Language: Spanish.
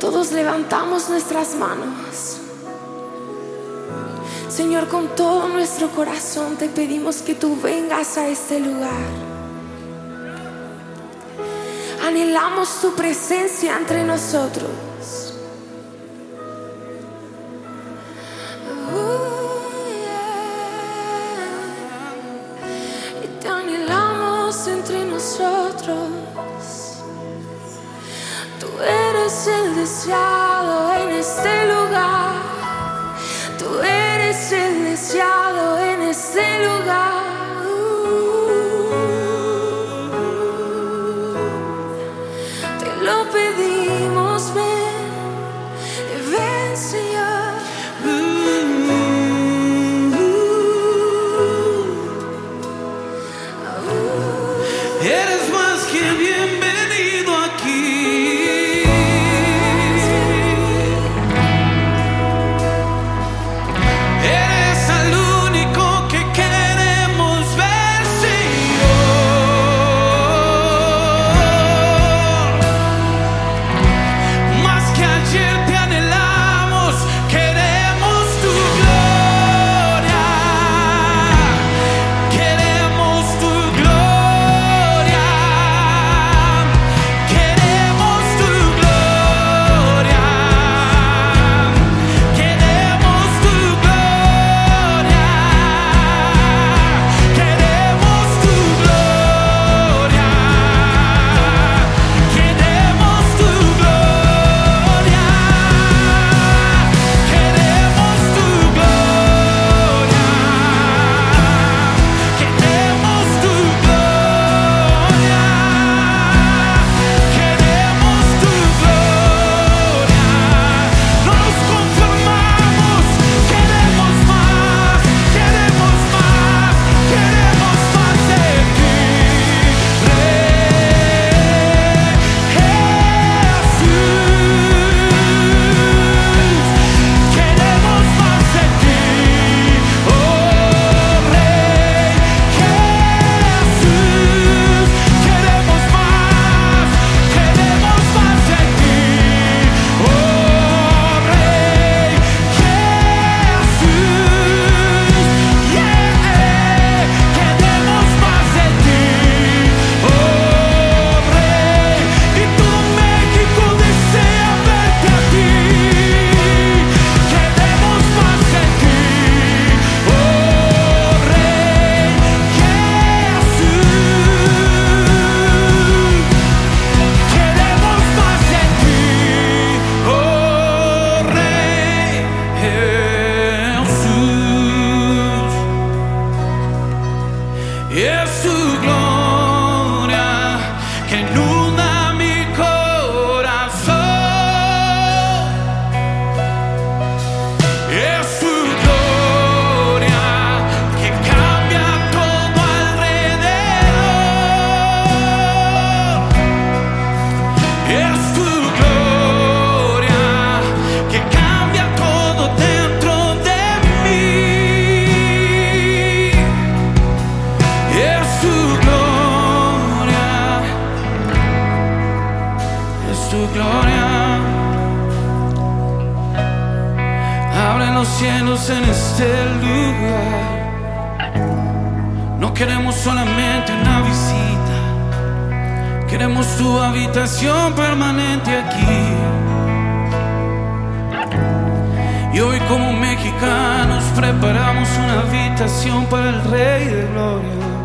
decimos, levantamos nuestras manos. Señor, con todo nuestro corazón te pedimos que tú vengas a este lugar. Anhelamos tu presencia entre nosotros. Oh, te anhelamos entre nosotros. Deseado en este lugar. Te lo pedimos, ven, ven, Señor. Eres más que bienvenido los cielos en este lugar. No queremos solamente una visita, queremos tu habitación permanente aquí. Y hoy como mexicanos preparamos una habitación para el Rey de Gloria.